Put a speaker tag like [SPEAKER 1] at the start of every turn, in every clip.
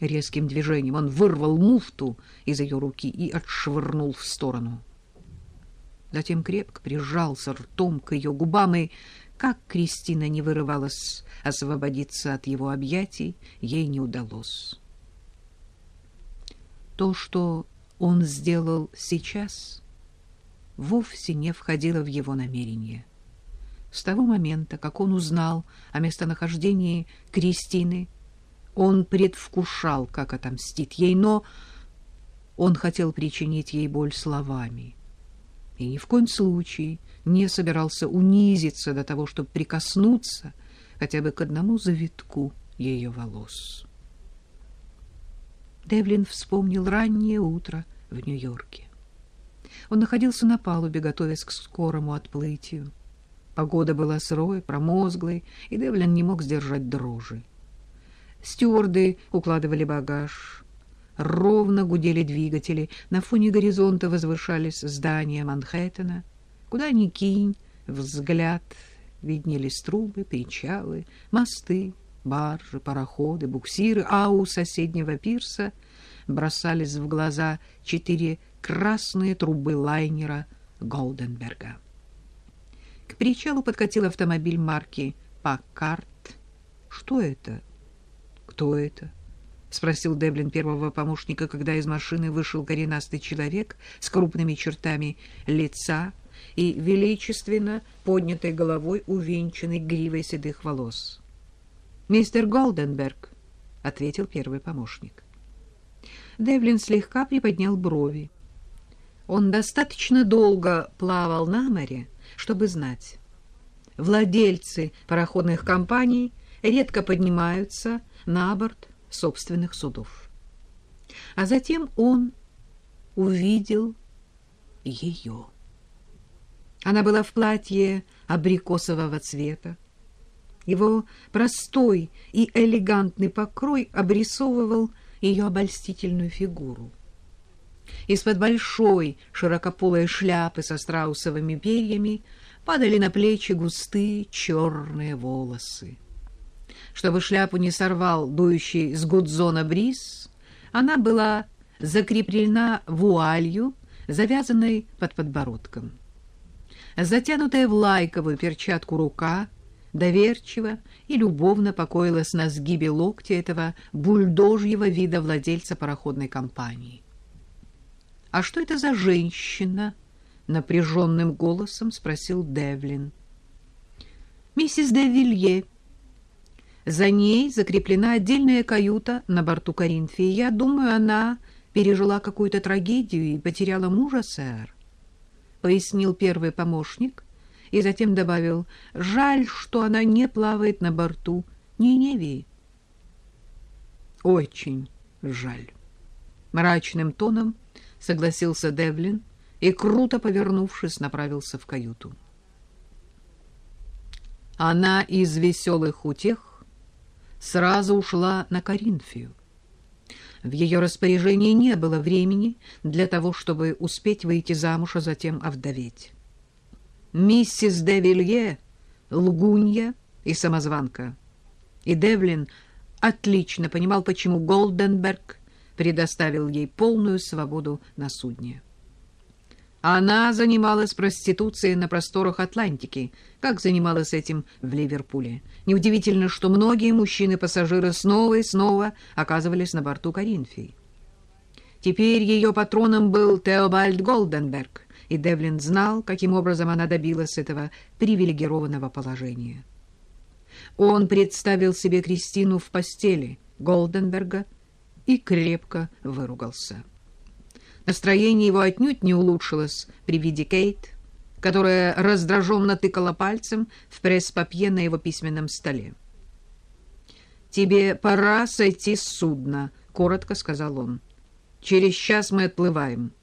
[SPEAKER 1] Резким движением он вырвал муфту из ее руки и отшвырнул в сторону. Затем крепко прижался ртом к ее губам, и, как Кристина не вырывалась освободиться от его объятий, ей не удалось. То, что он сделал сейчас, вовсе не входило в его намерение. С того момента, как он узнал о местонахождении Кристины, он предвкушал, как отомстит ей, но он хотел причинить ей боль словами. И ни в коем случае не собирался унизиться до того, чтобы прикоснуться хотя бы к одному завитку ее волос. Девлин вспомнил раннее утро в Нью-Йорке. Он находился на палубе, готовясь к скорому отплытию. Погода была сырой, промозглой, и Девлин не мог сдержать дрожи. Стюарды укладывали багаж. Ровно гудели двигатели. На фоне горизонта возвышались здания Манхэттена. Куда ни кинь, взгляд виднелись трубы, причалы, мосты, баржи, пароходы, буксиры, а у соседнего пирса бросались в глаза четыре красные трубы лайнера Голденберга. К причалу подкатил автомобиль марки «Паккарт». Что это? «Кто это?» — спросил Деблин первого помощника, когда из машины вышел коренастый человек с крупными чертами лица и величественно поднятой головой, увенчанной гривой седых волос. «Мистер Голденберг», — ответил первый помощник. Девлин слегка приподнял брови. Он достаточно долго плавал на море, чтобы знать. Владельцы пароходных компаний редко поднимаются на борт собственных судов. А затем он увидел ее. Она была в платье абрикосового цвета. Его простой и элегантный покрой обрисовывал ее обольстительную фигуру. Из-под большой широкополой шляпы со страусовыми перьями падали на плечи густые черные волосы. Чтобы шляпу не сорвал дующий с гудзона бриз, она была закреплена вуалью, завязанной под подбородком. Затянутая в лайковую перчатку рука доверчиво и любовно покоилась на сгибе локтя этого бульдожьего вида владельца пароходной компании. «А что это за женщина?» — напряженным голосом спросил Девлин. «Миссис де Вилье», за ней закреплена отдельная каюта на борту Коринфии. Я думаю, она пережила какую-то трагедию и потеряла мужа, сэр, — пояснил первый помощник и затем добавил, — жаль, что она не плавает на борту Ниневии. — Очень жаль. Мрачным тоном согласился Девлин и, круто повернувшись, направился в каюту. Она из веселых утех сразу ушла на Коринфию. В ее распоряжении не было времени для того, чтобы успеть выйти замуж, а затем овдоветь. Миссис де Вилье — лгунья и самозванка. И Девлин отлично понимал, почему Голденберг предоставил ей полную свободу на судне. Она занималась проституцией на просторах Атлантики, как занималась этим в Ливерпуле. Неудивительно, что многие мужчины-пассажиры снова и снова оказывались на борту Коринфии. Теперь ее патроном был Теобальд Голденберг, и Девлин знал, каким образом она добилась этого привилегированного положения. Он представил себе Кристину в постели Голденберга и крепко выругался. Настроение его отнюдь не улучшилось при виде Кейт, которая раздраженно тыкала пальцем в пресс-папье на его письменном столе. «Тебе пора сойти с судна», — коротко сказал он. «Через час мы отплываем».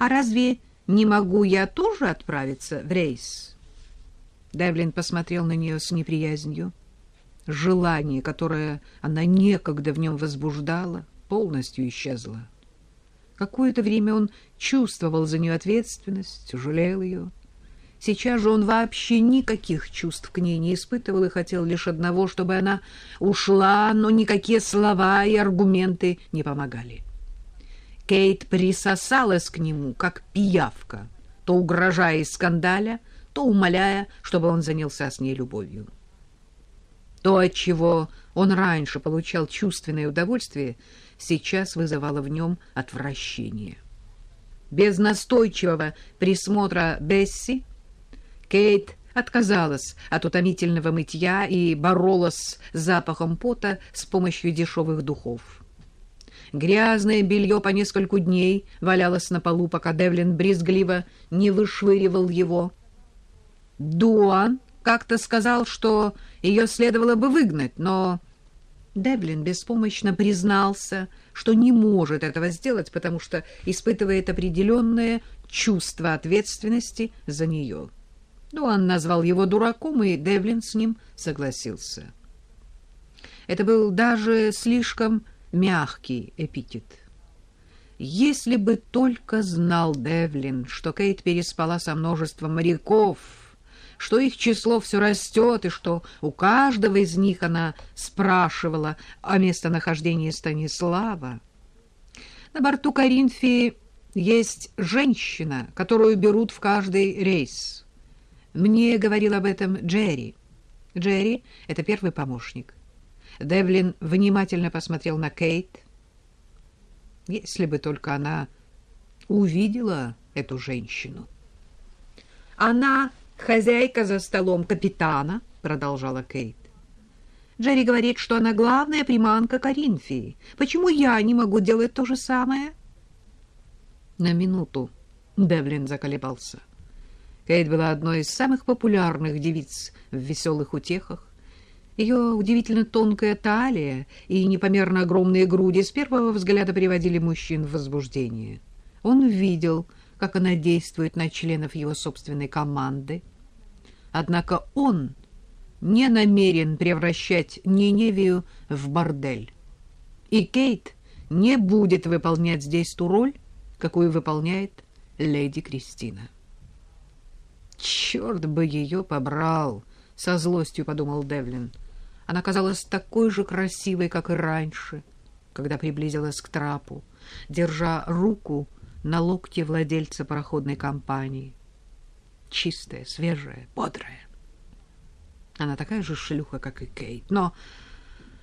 [SPEAKER 1] «А разве не могу я тоже отправиться в рейс?» Девлин посмотрел на нее с неприязнью. Желание, которое она некогда в нем возбуждала, полностью исчезло. Какое-то время он чувствовал за нее ответственность, жалел ее. Сейчас же он вообще никаких чувств к ней не испытывал и хотел лишь одного, чтобы она ушла, но никакие слова и аргументы не помогали. Кейт присосалась к нему, как пиявка, то угрожая из скандаля, то умоляя, чтобы он занялся с ней любовью. То, от чего он раньше получал чувственное удовольствие, сейчас вызывало в нем отвращение. Без настойчивого присмотра Бесси Кейт отказалась от утомительного мытья и боролась с запахом пота с помощью дешевых духов. Грязное белье по нескольку дней валялось на полу, пока Девлин брезгливо не вышвыривал его. Дуан как-то сказал, что ее следовало бы выгнать, но Девлин беспомощно признался, что не может этого сделать, потому что испытывает определенное чувство ответственности за нее. Дуан назвал его дураком, и Девлин с ним согласился. Это был даже слишком мягкий эпитет. Если бы только знал Девлин, что Кейт переспала со множеством моряков, что их число все растет, и что у каждого из них она спрашивала о местонахождении Станислава. На борту Коринфии есть женщина, которую берут в каждый рейс — мне говорил об этом Джерри. Джерри — это первый помощник. Девлин внимательно посмотрел на Кейт. Если бы только она увидела эту женщину. Она хозяйка за столом капитана, продолжала Кейт. Джерри говорит, что она главная приманка Коринфии. Почему я не могу делать то же самое? На минуту Девлин заколебался. Кейт была одной из самых популярных девиц в «Веселых утехах». Ее удивительно тонкая талия и непомерно огромные груди с первого взгляда приводили мужчин в возбуждение. Он видел, как она действует на членов его собственной команды. Однако он не намерен превращать Ниневию в бордель. И Кейт не будет выполнять здесь ту роль, какую выполняет леди Кристина. Черт бы ее побрал! Со злостью подумал Девлин. Она казалась такой же красивой, как и раньше, когда приблизилась к трапу, держа руку на локте владельца пароходной компании. Чистая, свежая, бодрая. Она такая же шлюха, как и Кейт, но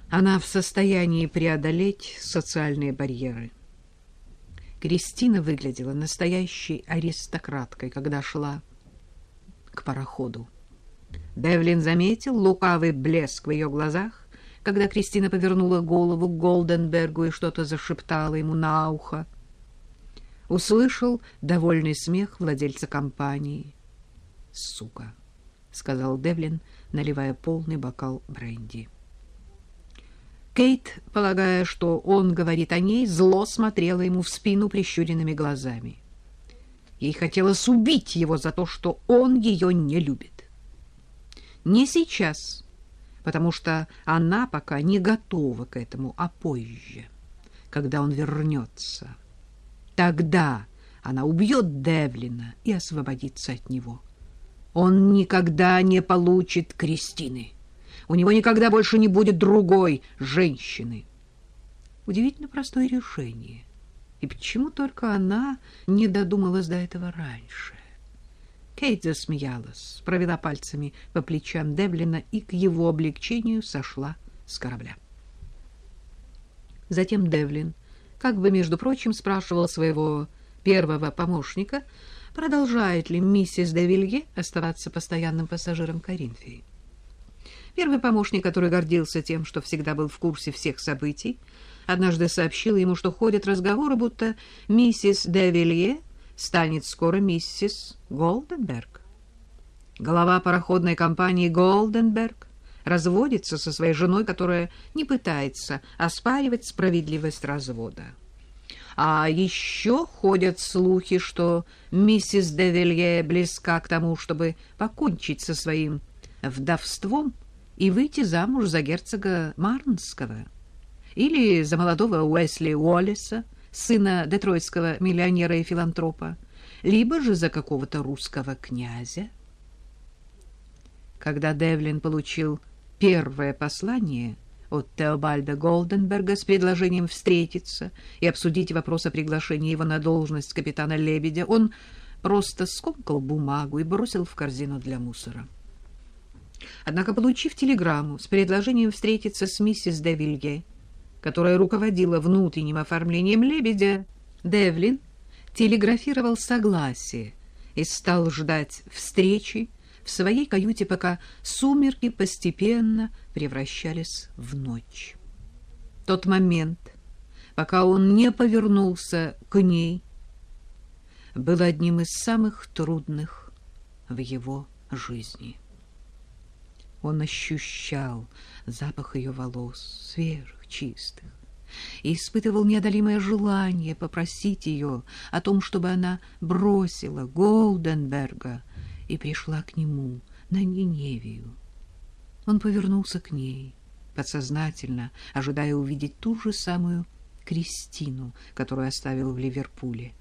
[SPEAKER 1] она в состоянии преодолеть социальные барьеры. Кристина выглядела настоящей аристократкой, когда шла к пароходу. Девлин заметил лукавый блеск в ее глазах, когда Кристина повернула голову к Голденбергу и что-то зашептала ему на ухо. Услышал довольный смех владельца компании. «Сука!» — сказал Девлин, наливая полный бокал бренди. Кейт, полагая, что он говорит о ней, зло смотрела ему в спину прищуренными глазами. Ей хотелось убить его за то, что он ее не любит. Не сейчас, потому что она пока не готова к этому, а позже, когда он вернется. Тогда она убьет Девлина и освободится от него. Он никогда не получит Кристины. У него никогда больше не будет другой женщины. Удивительно простое решение. И почему только она не додумалась до этого раньше? Кейт засмеялась, провела пальцами по плечам Девлина и к его облегчению сошла с корабля. Затем Девлин, как бы, между прочим, спрашивал своего первого помощника, продолжает ли миссис де оставаться постоянным пассажиром Коринфии. Первый помощник, который гордился тем, что всегда был в курсе всех событий, однажды сообщил ему, что ходят разговоры, будто миссис де станет скоро миссис Голденберг. Глава пароходной компании Голденберг разводится со своей женой, которая не пытается оспаривать справедливость развода. А еще ходят слухи, что миссис де близка к тому, чтобы покончить со своим вдовством и выйти замуж за герцога Марнского или за молодого Уэсли Уоллеса, сына детройтского миллионера и филантропа, либо же за какого-то русского князя. Когда Девлин получил первое послание от Теобальда Голденберга с предложением встретиться и обсудить вопрос о приглашении его на должность капитана Лебедя, он просто скомкал бумагу и бросил в корзину для мусора. Однако, получив телеграмму с предложением встретиться с миссис Девилье, которая руководила внутренним оформлением лебедя, Девлин телеграфировал согласие и стал ждать встречи в своей каюте, пока сумерки постепенно превращались в ночь. Тот момент, пока он не повернулся к ней, был одним из самых трудных в его жизни. Он ощущал запах ее волос, свежих, чистых, и испытывал неодолимое желание попросить ее о том, чтобы она бросила Голденберга и пришла к нему на Ниневию. Он повернулся к ней, подсознательно ожидая увидеть ту же самую Кристину, которую оставил в Ливерпуле.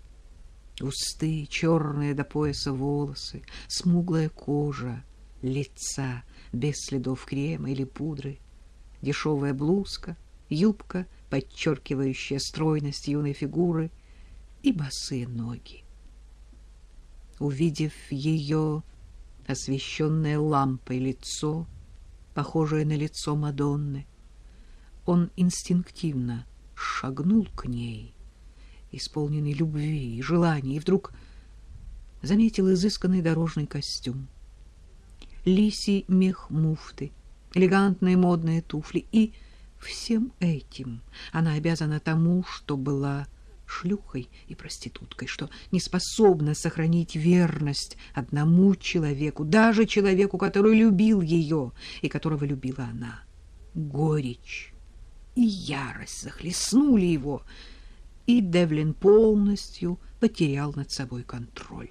[SPEAKER 1] Густые, черные до пояса волосы, смуглая кожа лица без следов крема или пудры, дешевая блузка, юбка, подчеркивающая стройность юной фигуры, и босые ноги. Увидев ее освещенное лампой лицо, похожее на лицо Мадонны, он инстинктивно шагнул к ней — исполненный любви и желаний, и вдруг заметил изысканный дорожный костюм, лисий мех муфты, элегантные модные туфли, и всем этим она обязана тому, что была шлюхой и проституткой, что не способна сохранить верность одному человеку, даже человеку, который любил ее и которого любила она. Горечь и ярость захлестнули его — и Девлин полностью потерял над собой контроль.